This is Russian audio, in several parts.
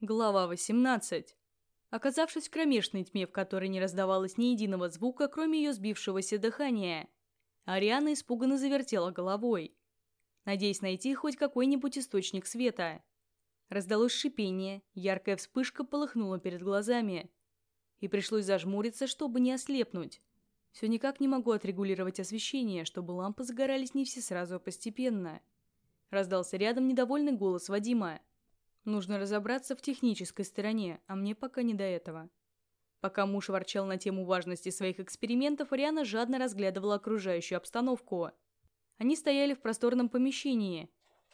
Глава 18. Оказавшись в кромешной тьме, в которой не раздавалось ни единого звука, кроме ее сбившегося дыхания, Ариана испуганно завертела головой, надеясь найти хоть какой-нибудь источник света. Раздалось шипение, яркая вспышка полыхнула перед глазами, и пришлось зажмуриться, чтобы не ослепнуть. Все никак не могу отрегулировать освещение, чтобы лампы загорались не все сразу, а постепенно. Раздался рядом недовольный голос Вадима. Нужно разобраться в технической стороне, а мне пока не до этого. Пока муж ворчал на тему важности своих экспериментов, Ариана жадно разглядывала окружающую обстановку. Они стояли в просторном помещении,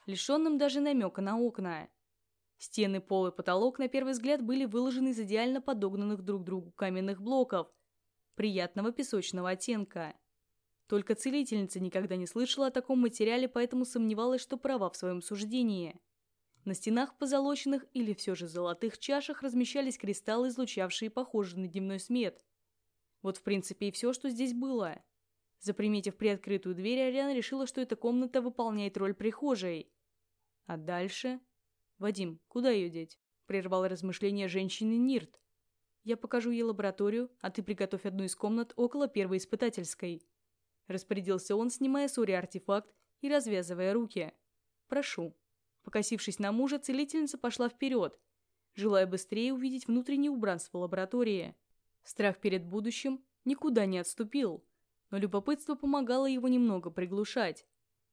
лишенном даже намека на окна. Стены, пол и потолок на первый взгляд были выложены из идеально подогнанных друг к другу каменных блоков, приятного песочного оттенка. Только целительница никогда не слышала о таком материале, поэтому сомневалась, что права в своем суждении. На стенах позолоченных или все же золотых чашах размещались кристаллы, излучавшие похожий на дневной свет. Вот в принципе и все, что здесь было. Заприметив приоткрытую дверь, Ариана решила, что эта комната выполняет роль прихожей. А дальше... «Вадим, куда ее деть?» – прервал размышления женщины Нирт. «Я покажу ей лабораторию, а ты приготовь одну из комнат около первой испытательской». Распорядился он, снимая с Ури артефакт и развязывая руки. «Прошу». Покосившись на мужа, целительница пошла вперед, желая быстрее увидеть внутреннее убранство лаборатории. Страх перед будущим никуда не отступил, но любопытство помогало его немного приглушать.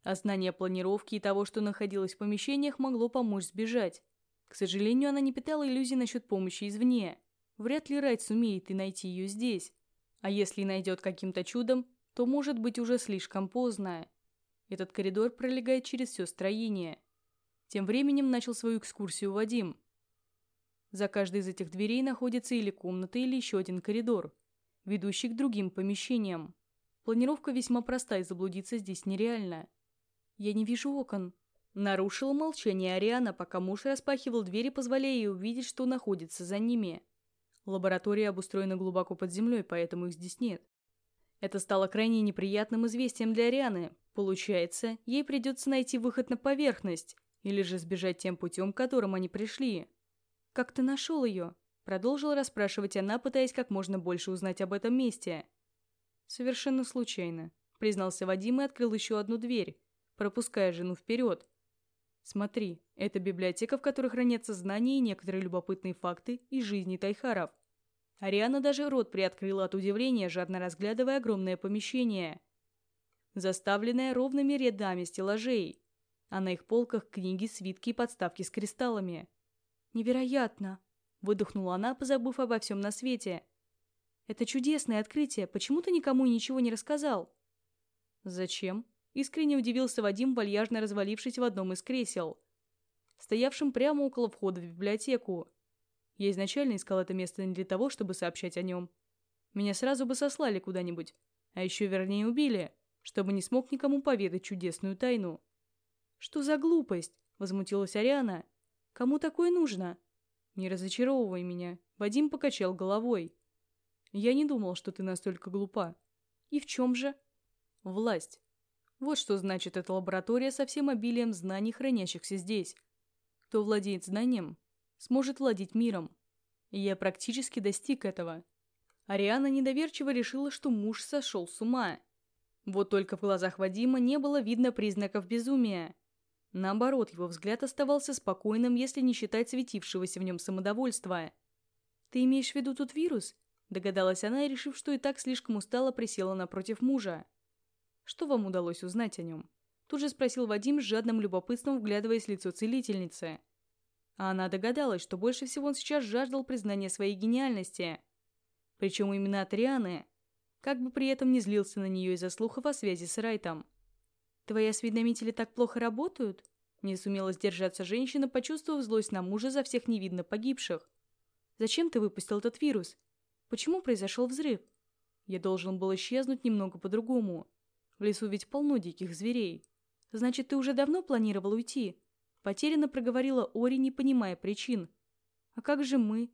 А знание планировки и того, что находилось в помещениях, могло помочь сбежать. К сожалению, она не питала иллюзий насчет помощи извне. Вряд ли Райт сумеет и найти ее здесь. А если найдет каким-то чудом, то может быть уже слишком поздно. Этот коридор пролегает через все строение. Тем временем начал свою экскурсию Вадим. За каждой из этих дверей находится или комната, или еще один коридор, ведущий к другим помещениям. Планировка весьма проста, и заблудиться здесь нереально. «Я не вижу окон», — нарушила молчание Ариана, пока муж распахивал двери, позволяя ей увидеть, что находится за ними. Лаборатория обустроена глубоко под землей, поэтому их здесь нет. Это стало крайне неприятным известием для Арианы. Получается, ей придется найти выход на поверхность, или же сбежать тем путем, которым они пришли. «Как ты нашел ее?» Продолжила расспрашивать она, пытаясь как можно больше узнать об этом месте. «Совершенно случайно», — признался Вадим и открыл еще одну дверь, пропуская жену вперед. «Смотри, это библиотека, в которой хранятся знания и некоторые любопытные факты из жизни Тайхаров». Ариана даже рот приоткрыла от удивления, жадно разглядывая огромное помещение, заставленное ровными рядами стеллажей а на их полках книги, свитки и подставки с кристаллами. «Невероятно!» – выдохнула она, позабыв обо всем на свете. «Это чудесное открытие. Почему ты никому ничего не рассказал?» «Зачем?» – искренне удивился Вадим, вальяжно развалившись в одном из кресел, стоявшим прямо около входа в библиотеку. Я изначально искал это место не для того, чтобы сообщать о нем. Меня сразу бы сослали куда-нибудь, а еще вернее убили, чтобы не смог никому поведать чудесную тайну. «Что за глупость?» – возмутилась Ариана. «Кому такое нужно?» «Не разочаровывай меня», – Вадим покачал головой. «Я не думал, что ты настолько глупа». «И в чем же?» «Власть. Вот что значит эта лаборатория со всем обилием знаний, хранящихся здесь. Кто владеет знанием, сможет владеть миром. И я практически достиг этого». Ариана недоверчиво решила, что муж сошел с ума. Вот только в глазах Вадима не было видно признаков безумия. Наоборот, его взгляд оставался спокойным, если не считать светившегося в нем самодовольства. «Ты имеешь в виду тут вирус?» Догадалась она решив, что и так слишком устала, присела напротив мужа. «Что вам удалось узнать о нем?» Тут же спросил Вадим с жадным любопытством, вглядываясь в лицо целительницы. А она догадалась, что больше всего он сейчас жаждал признания своей гениальности. Причем именно от Рианы, как бы при этом не злился на нее из-за слухов о связи с Райтом. «Твои осведомители так плохо работают?» Не сумела сдержаться женщина, почувствовав злость на мужа за всех невидно погибших. «Зачем ты выпустил этот вирус? Почему произошел взрыв? Я должен был исчезнуть немного по-другому. В лесу ведь полно диких зверей. Значит, ты уже давно планировал уйти?» Потерянно проговорила Ори, не понимая причин. «А как же мы?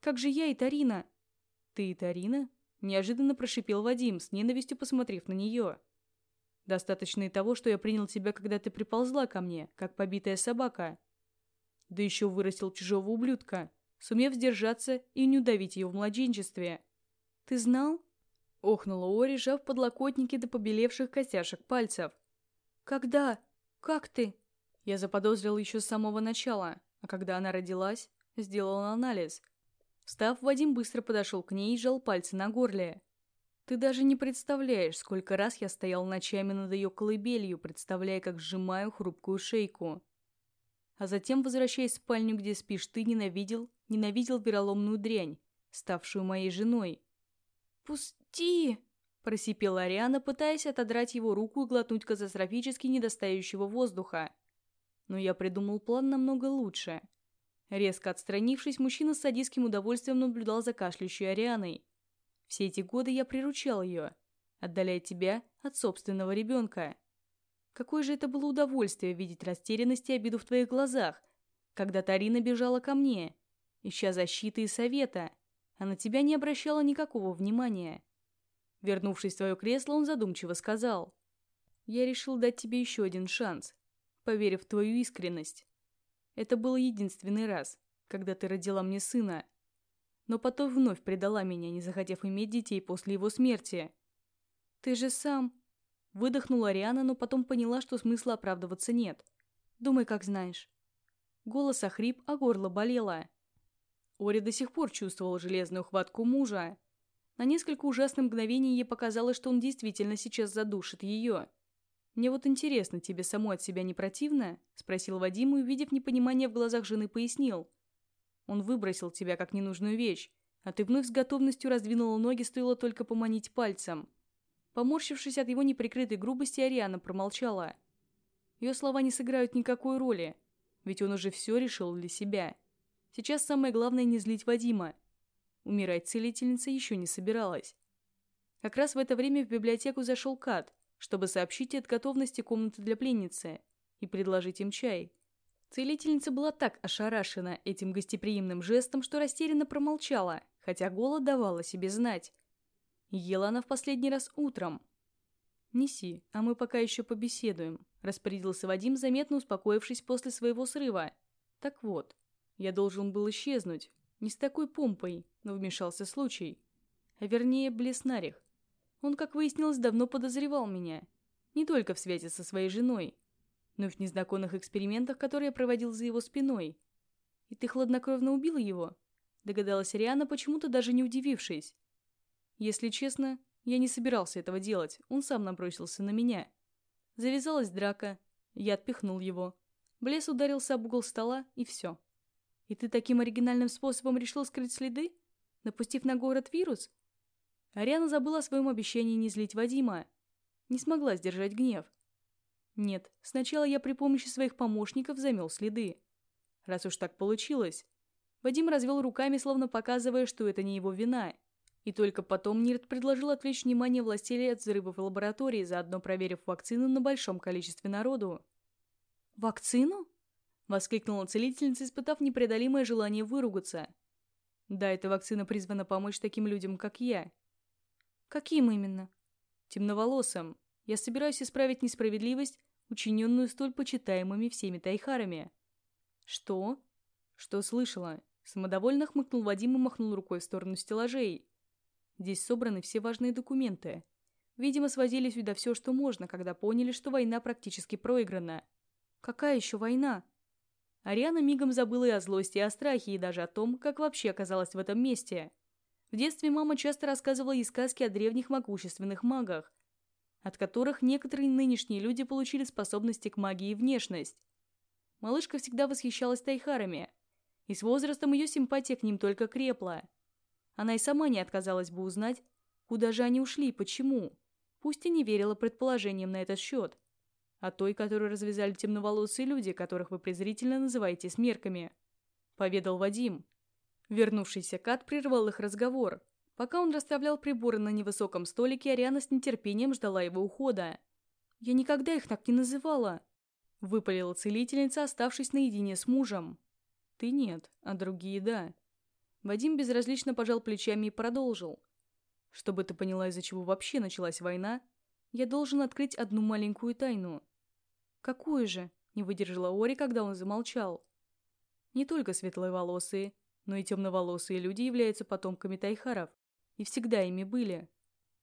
Как же я и Тарина?» «Ты и Тарина?» Неожиданно прошипел Вадим, с ненавистью посмотрев на нее. Достаточно и того, что я принял тебя, когда ты приползла ко мне, как побитая собака. Да еще вырастил чужого ублюдка, сумев сдержаться и не удавить ее в младенчестве. «Ты знал?» — охнула Ори, сжав подлокотники до побелевших костяшек пальцев. «Когда? Как ты?» Я заподозрил еще с самого начала, а когда она родилась, сделал анализ. Встав, Вадим быстро подошел к ней и сжал пальцы на горле. Ты даже не представляешь, сколько раз я стоял ночами над ее колыбелью, представляя, как сжимаю хрупкую шейку. А затем, возвращаясь в спальню, где спишь ты, ненавидел, ненавидел вероломную дрянь, ставшую моей женой. «Пусти!» – просипела Ариана, пытаясь отодрать его руку и глотнуть катастрофически недостающего воздуха. Но я придумал план намного лучше. Резко отстранившись, мужчина с садистским удовольствием наблюдал за кашляющей Арианой. Все эти годы я приручал ее, отдаляя тебя от собственного ребенка. Какое же это было удовольствие видеть растерянность и обиду в твоих глазах, когда Тарина бежала ко мне, ища защиты и совета, а на тебя не обращала никакого внимания. Вернувшись в свое кресло, он задумчиво сказал. «Я решил дать тебе еще один шанс, поверив в твою искренность. Это был единственный раз, когда ты родила мне сына, но потом вновь предала меня, не захотев иметь детей после его смерти. «Ты же сам...» Выдохнула Ариана, но потом поняла, что смысла оправдываться нет. «Думай, как знаешь». Голос охрип, а горло болело. Ори до сих пор чувствовала железную хватку мужа. На несколько ужасных мгновений ей показалось, что он действительно сейчас задушит ее. «Мне вот интересно, тебе самой от себя не противно?» – спросил Вадим и, увидев непонимание в глазах жены, пояснил – он выбросил тебя как ненужную вещь, а ты вновь с готовностью раздвинула ноги, стоило только поманить пальцем. Поморщившись от его неприкрытой грубости, Ариана промолчала. Ее слова не сыграют никакой роли, ведь он уже все решил для себя. Сейчас самое главное не злить Вадима. Умирать целительница еще не собиралась. Как раз в это время в библиотеку зашел Кат, чтобы сообщить от готовности комнаты для пленницы и предложить им чай. Целительница была так ошарашена этим гостеприимным жестом, что растерянно промолчала, хотя голод давала себе знать. Ела она в последний раз утром. «Неси, а мы пока еще побеседуем», – распорядился Вадим, заметно успокоившись после своего срыва. «Так вот, я должен был исчезнуть. Не с такой помпой, но вмешался случай. А вернее, Блеснарих. Он, как выяснилось, давно подозревал меня. Не только в связи со своей женой, но и в незнакомых экспериментах, которые я проводил за его спиной. И ты хладнокровно убила его? Догадалась Риана, почему-то даже не удивившись. Если честно, я не собирался этого делать, он сам набросился на меня. Завязалась драка, я отпихнул его. Блес ударился об угол стола, и все. И ты таким оригинальным способом решил скрыть следы? Напустив на город вирус? Ариана забыла о своем обещании не злить Вадима. Не смогла сдержать гнев. Нет, сначала я при помощи своих помощников замел следы. Раз уж так получилось. Вадим развел руками, словно показывая, что это не его вина. И только потом Нирт предложил отвлечь внимание властелей от взрывов в лаборатории, заодно проверив вакцину на большом количестве народу. «Вакцину?» — воскликнула целительница, испытав непреодолимое желание выругаться. «Да, эта вакцина призвана помочь таким людям, как я». «Каким именно?» «Темноволосым. Я собираюсь исправить несправедливость, учиненную столь почитаемыми всеми тайхарами. Что? Что слышала? Самодовольно хмыкнул Вадим и махнул рукой в сторону стеллажей. Здесь собраны все важные документы. Видимо, свозили сюда все, что можно, когда поняли, что война практически проиграна. Какая еще война? Ариана мигом забыла и о злости, и о страхе, и даже о том, как вообще оказалась в этом месте. В детстве мама часто рассказывала ей сказки о древних могущественных магах, от которых некоторые нынешние люди получили способности к магии и внешность. Малышка всегда восхищалась тайхарами, и с возрастом ее симпатия к ним только крепла. Она и сама не отказалась бы узнать, куда же они ушли и почему, пусть и не верила предположениям на этот счет. А той, которую развязали темноволосые люди, которых вы презрительно называете смерками, поведал Вадим. Вернувшийся Кат прервал их разговор – Пока он расставлял приборы на невысоком столике, Ариана с нетерпением ждала его ухода. «Я никогда их так не называла», — выпалила целительница, оставшись наедине с мужем. «Ты нет, а другие да». Вадим безразлично пожал плечами и продолжил. «Чтобы ты поняла, из-за чего вообще началась война, я должен открыть одну маленькую тайну». «Какую же?» — не выдержала Ори, когда он замолчал. Не только светловолосые, но и темноволосые люди являются потомками тайхаров. И всегда ими были.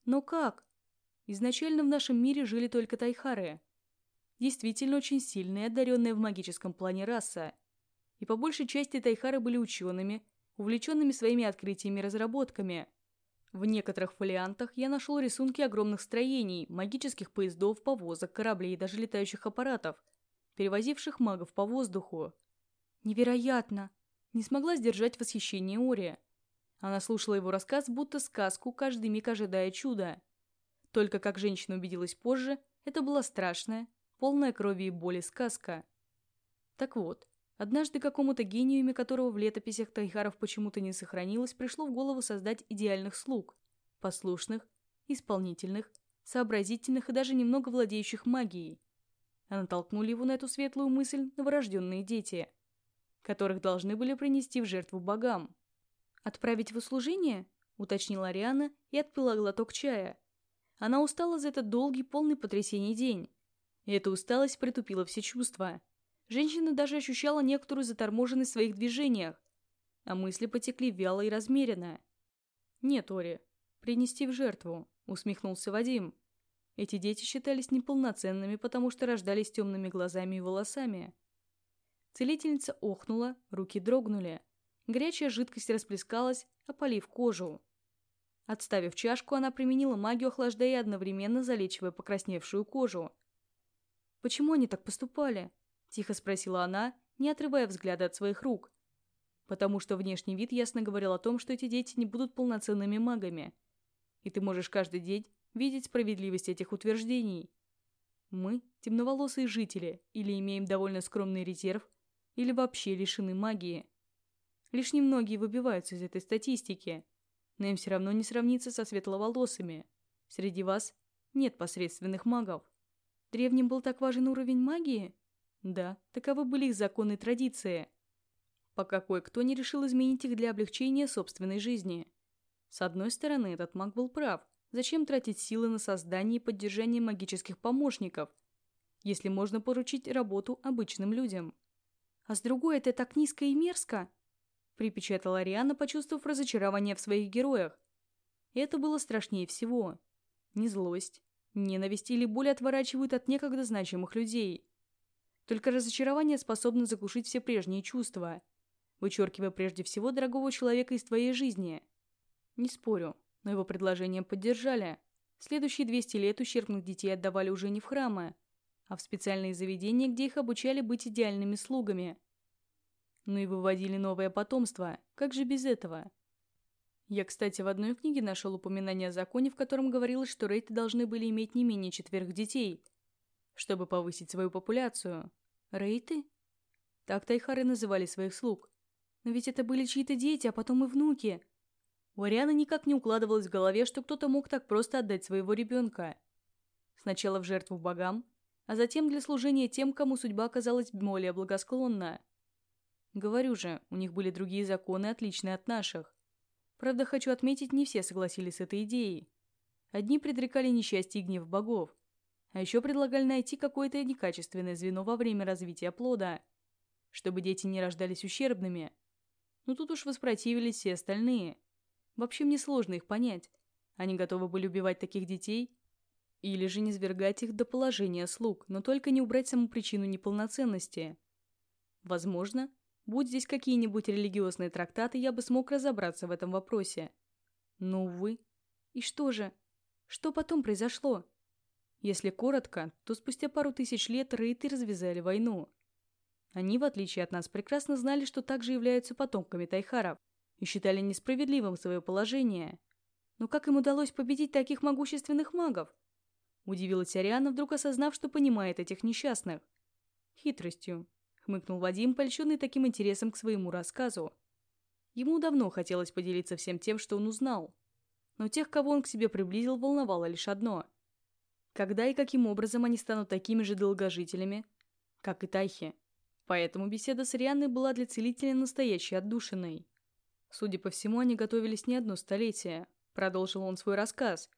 Но как? Изначально в нашем мире жили только тайхары. Действительно очень сильная, одаренная в магическом плане раса. И по большей части тайхары были учеными, увлеченными своими открытиями и разработками. В некоторых фолиантах я нашел рисунки огромных строений, магических поездов, повозок, кораблей и даже летающих аппаратов, перевозивших магов по воздуху. Невероятно! Не смогла сдержать восхищение Ори. Она слушала его рассказ, будто сказку, каждый миг ожидая чуда. Только, как женщина убедилась позже, это была страшная, полная крови и боли сказка. Так вот, однажды какому-то гению, имя которого в летописях Тайхаров почему-то не сохранилось, пришло в голову создать идеальных слуг, послушных, исполнительных, сообразительных и даже немного владеющих магией. А натолкнули его на эту светлую мысль новорожденные дети – которых должны были принести в жертву богам. «Отправить в услужение?» – уточнила Ариана и отпила глоток чая. Она устала за этот долгий, полный потрясений день. И эта усталость притупила все чувства. Женщина даже ощущала некоторую заторможенность в своих движениях, а мысли потекли вяло и размеренно. «Нет, Ори, принести в жертву», – усмехнулся Вадим. Эти дети считались неполноценными, потому что рождались темными глазами и волосами. Целительница охнула, руки дрогнули. Горячая жидкость расплескалась, опалив кожу. Отставив чашку, она применила магию, охлаждая и одновременно залечивая покрасневшую кожу. «Почему они так поступали?» – тихо спросила она, не отрывая взгляда от своих рук. «Потому что внешний вид ясно говорил о том, что эти дети не будут полноценными магами. И ты можешь каждый день видеть справедливость этих утверждений. Мы – темноволосые жители или имеем довольно скромный резерв – или вообще лишены магии. Лишь немногие выбиваются из этой статистики, но им все равно не сравниться со светловолосыми. Среди вас нет посредственных магов. Древним был так важен уровень магии? Да, таковы были их законы и традиции. Пока кое-кто не решил изменить их для облегчения собственной жизни. С одной стороны, этот маг был прав. Зачем тратить силы на создание и поддержание магических помощников, если можно поручить работу обычным людям? а с другой это так низко и мерзко!» Припечатала Ариана, почувствовав разочарование в своих героях. Это было страшнее всего. Не злость, ненависть или боль отворачивают от некогда значимых людей. Только разочарование способно заглушить все прежние чувства, вычеркивая прежде всего дорогого человека из твоей жизни. Не спорю, но его предложение поддержали. Следующие 200 лет ущербных детей отдавали уже не в храмы, а в специальные заведения, где их обучали быть идеальными слугами. Ну и выводили новое потомство. Как же без этого? Я, кстати, в одной книге нашел упоминание о законе, в котором говорилось, что рейты должны были иметь не менее четверых детей, чтобы повысить свою популяцию. Рейты? Так тайхары называли своих слуг. Но ведь это были чьи-то дети, а потом и внуки. У Арианы никак не укладывалось в голове, что кто-то мог так просто отдать своего ребенка. Сначала в жертву богам, а затем для служения тем, кому судьба оказалась более благосклонна. Говорю же, у них были другие законы, отличные от наших. Правда, хочу отметить, не все согласились с этой идеей. Одни предрекали несчастье и гнев богов, а еще предлагали найти какое-то некачественное звено во время развития плода, чтобы дети не рождались ущербными. Но тут уж воспротивились все остальные. Вообще мне сложно их понять. Они готовы были убивать таких детей, или же не свергать их до положения слуг, но только не убрать саму причину неполноценности. Возможно, будь здесь какие-нибудь религиозные трактаты, я бы смог разобраться в этом вопросе. Но, увы. И что же? Что потом произошло? Если коротко, то спустя пару тысяч лет рейты развязали войну. Они, в отличие от нас, прекрасно знали, что также являются потомками тайхаров и считали несправедливым свое положение. Но как им удалось победить таких могущественных магов? Удивилась Ариана, вдруг осознав, что понимает этих несчастных. «Хитростью», — хмыкнул Вадим, польщенный таким интересом к своему рассказу. Ему давно хотелось поделиться всем тем, что он узнал. Но тех, кого он к себе приблизил, волновало лишь одно. Когда и каким образом они станут такими же долгожителями, как и Тайхи. Поэтому беседа с Рианной была для целителя настоящей отдушиной. Судя по всему, они готовились не одно столетие. Продолжил он свой рассказ,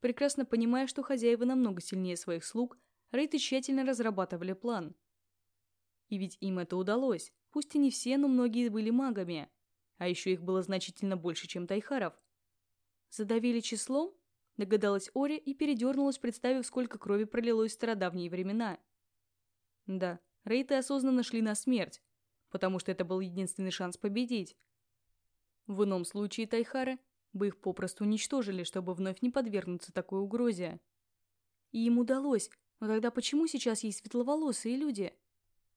Прекрасно понимая, что хозяева намного сильнее своих слуг, рейты тщательно разрабатывали план. И ведь им это удалось. Пусть и не все, но многие были магами. А еще их было значительно больше, чем тайхаров. Задавили числом? Догадалась Ори и передернулась, представив, сколько крови пролилось в стародавние времена. Да, рейты осознанно шли на смерть, потому что это был единственный шанс победить. В ином случае Тайхары бы их попросту уничтожили, чтобы вновь не подвергнуться такой угрозе. И им удалось, но тогда почему сейчас есть светловолосые люди?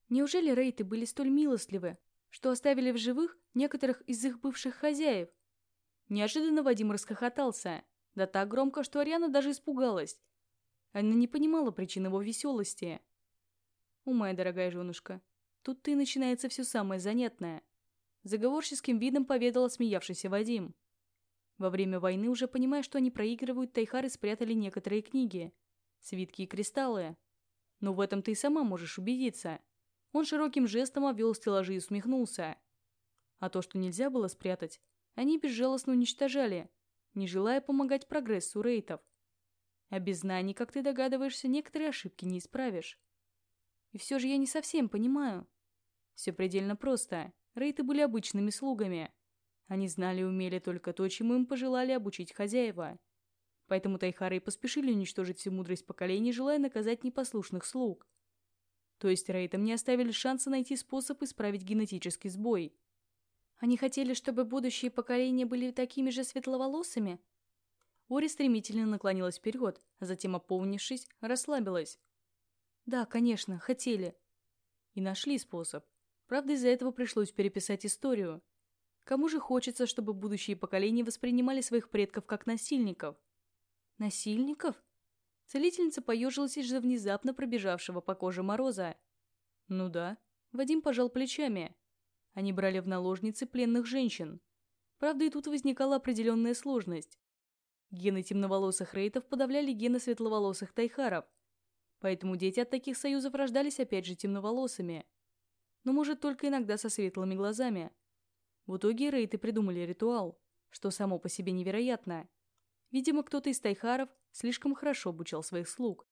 Неужели рейты были столь милостливы, что оставили в живых некоторых из их бывших хозяев? Неожиданно Вадим расхохотался, да так громко, что Ариана даже испугалась. Она не понимала причин его веселости. «У, моя дорогая женушка, тут-то и начинается все самое занятное», заговорческим видом поведал смеявшийся Вадим. Во время войны, уже понимая, что они проигрывают, Тайхары спрятали некоторые книги, свитки и кристаллы. Но в этом ты и сама можешь убедиться. Он широким жестом обвел стеллажи и усмехнулся. А то, что нельзя было спрятать, они безжалостно уничтожали, не желая помогать прогрессу рейтов. А без знаний, как ты догадываешься, некоторые ошибки не исправишь. И все же я не совсем понимаю. Все предельно просто. Рейты были обычными слугами. Они знали и умели только то, чему им пожелали обучить хозяева. Поэтому Тайхары поспешили уничтожить всю мудрость поколений, желая наказать непослушных слуг. То есть Рейтам не оставили шанса найти способ исправить генетический сбой. Они хотели, чтобы будущие поколения были такими же светловолосыми? Ори стремительно наклонилась вперед, а затем, опомнившись, расслабилась. Да, конечно, хотели. И нашли способ. Правда, из-за этого пришлось переписать историю. Кому же хочется, чтобы будущие поколения воспринимали своих предков как насильников? Насильников? Целительница поежилась из-за внезапно пробежавшего по коже мороза. Ну да, Вадим пожал плечами. Они брали в наложницы пленных женщин. Правда, и тут возникала определенная сложность. Гены темноволосых рейтов подавляли гены светловолосых тайхаров. Поэтому дети от таких союзов рождались опять же темноволосыми. Но может только иногда со светлыми глазами. В итоге рейты придумали ритуал, что само по себе невероятно. Видимо, кто-то из тайхаров слишком хорошо обучал своих слуг.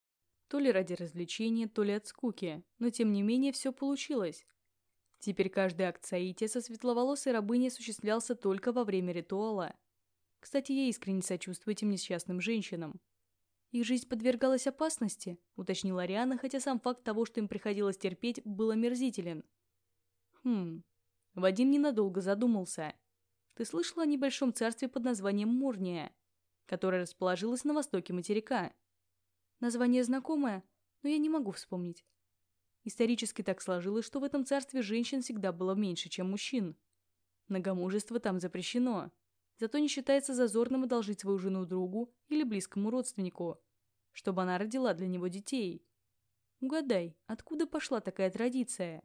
То ли ради развлечения, то ли от скуки, но тем не менее все получилось. Теперь каждый акт соития со светловолосой рабыней осуществлялся только во время ритуала. Кстати, я искренне сочувствую этим несчастным женщинам. «Их жизнь подвергалась опасности», — уточнила Ариана, хотя сам факт того, что им приходилось терпеть, был омерзителен. «Хм...» Вадим ненадолго задумался. «Ты слышала о небольшом царстве под названием Мурния?» Которая расположилась на востоке материка. Название знакомое, но я не могу вспомнить. Исторически так сложилось, что в этом царстве женщин всегда было меньше, чем мужчин. Многомужество там запрещено. Зато не считается зазорным одолжить свою жену другу или близкому родственнику, чтобы она родила для него детей. Угадай, откуда пошла такая традиция?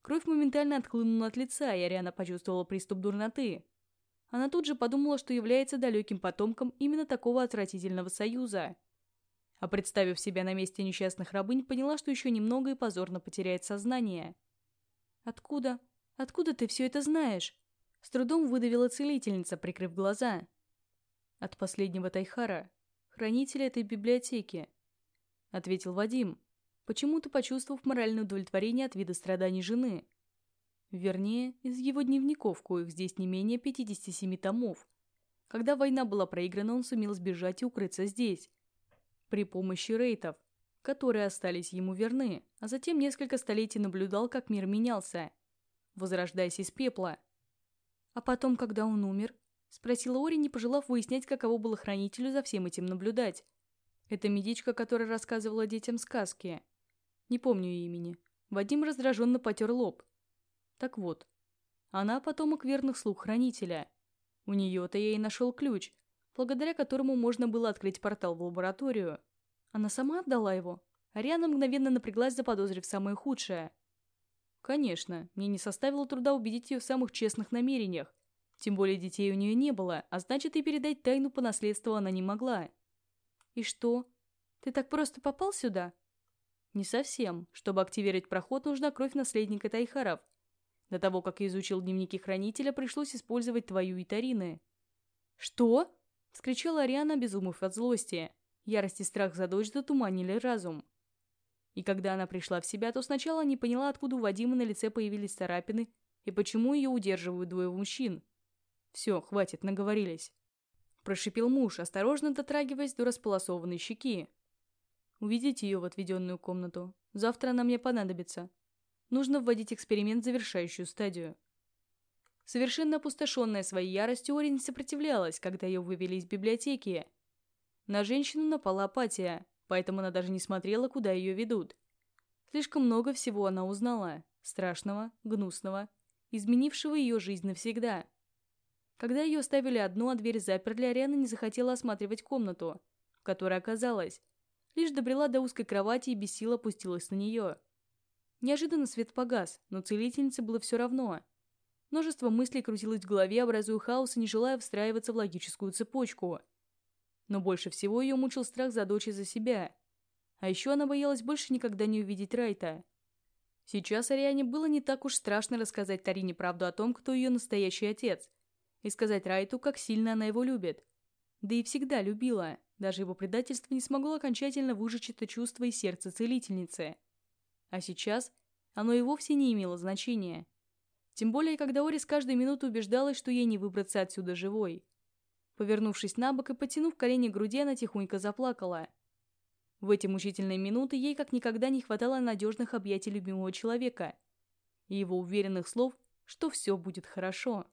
Кровь моментально отхлынула от лица, и Ариана почувствовала приступ дурноты. Она тут же подумала, что является далеким потомком именно такого отвратительного союза. А представив себя на месте несчастных рабынь, поняла, что еще немного и позорно потеряет сознание. «Откуда? Откуда ты все это знаешь?» С трудом выдавила целительница, прикрыв глаза. «От последнего Тайхара, хранителя этой библиотеки», — ответил Вадим, почему-то почувствовав моральное удовлетворение от вида страданий жены. Вернее, из его дневников, коих здесь не менее 57 томов. Когда война была проиграна, он сумел сбежать и укрыться здесь. При помощи рейтов, которые остались ему верны, а затем несколько столетий наблюдал, как мир менялся, возрождаясь из пепла. А потом, когда он умер, спросила Ори, не пожелав выяснять, каково было хранителю за всем этим наблюдать. Это медичка, которая рассказывала детям сказки. Не помню ее имени. Вадим раздраженно потер лоб. Так вот, она потомок верных слуг хранителя. У нее-то я и нашел ключ, благодаря которому можно было открыть портал в лабораторию. Она сама отдала его. Ариана мгновенно напряглась, заподозрив самое худшее. Конечно, мне не составило труда убедить ее в самых честных намерениях. Тем более детей у нее не было, а значит и передать тайну по наследству она не могла. И что? Ты так просто попал сюда? Не совсем. Чтобы активировать проход, нужна кровь наследника Тайхаров. До того, как я изучил дневники Хранителя, пришлось использовать твою и Тарины». «Что?» — вскричала Ариана, безумов от злости. Ярость и страх за дочь затуманили разум. И когда она пришла в себя, то сначала не поняла, откуда у Вадима на лице появились царапины и почему ее удерживают двое мужчин. «Все, хватит, наговорились». Прошипел муж, осторожно дотрагиваясь до располосованной щеки. «Уведите ее в отведенную комнату. Завтра она мне понадобится. Нужно вводить эксперимент в завершающую стадию». Совершенно опустошенная своей яростью, Ори не сопротивлялась, когда ее вывели из библиотеки. На женщину напала апатия, поэтому она даже не смотрела, куда ее ведут. Слишком много всего она узнала. Страшного, гнусного, изменившего ее жизнь навсегда. Когда ее оставили одну, а дверь заперли, Ариана не захотела осматривать комнату, в которой оказалась. Лишь добрела до узкой кровати и без сил опустилась на нее. Неожиданно свет погас, но целительнице было все равно. Множество мыслей крутилось в голове, образуя хаос и не желая встраиваться в логическую цепочку. Но больше всего ее мучил страх за дочь и за себя. А еще она боялась больше никогда не увидеть Райта. Сейчас Ариане было не так уж страшно рассказать Тарине правду о том, кто ее настоящий отец, и сказать Райту, как сильно она его любит. Да и всегда любила. Даже его предательство не смогло окончательно выжечь это чувство из сердца целительницы. А сейчас оно и вовсе не имело значения. Тем более, когда Орис каждую минуту убеждалась, что ей не выбраться отсюда живой. Повернувшись на бок и потянув колени к груди, она тихонько заплакала. В эти мучительные минуты ей как никогда не хватало надежных объятий любимого человека и его уверенных слов, что все будет хорошо.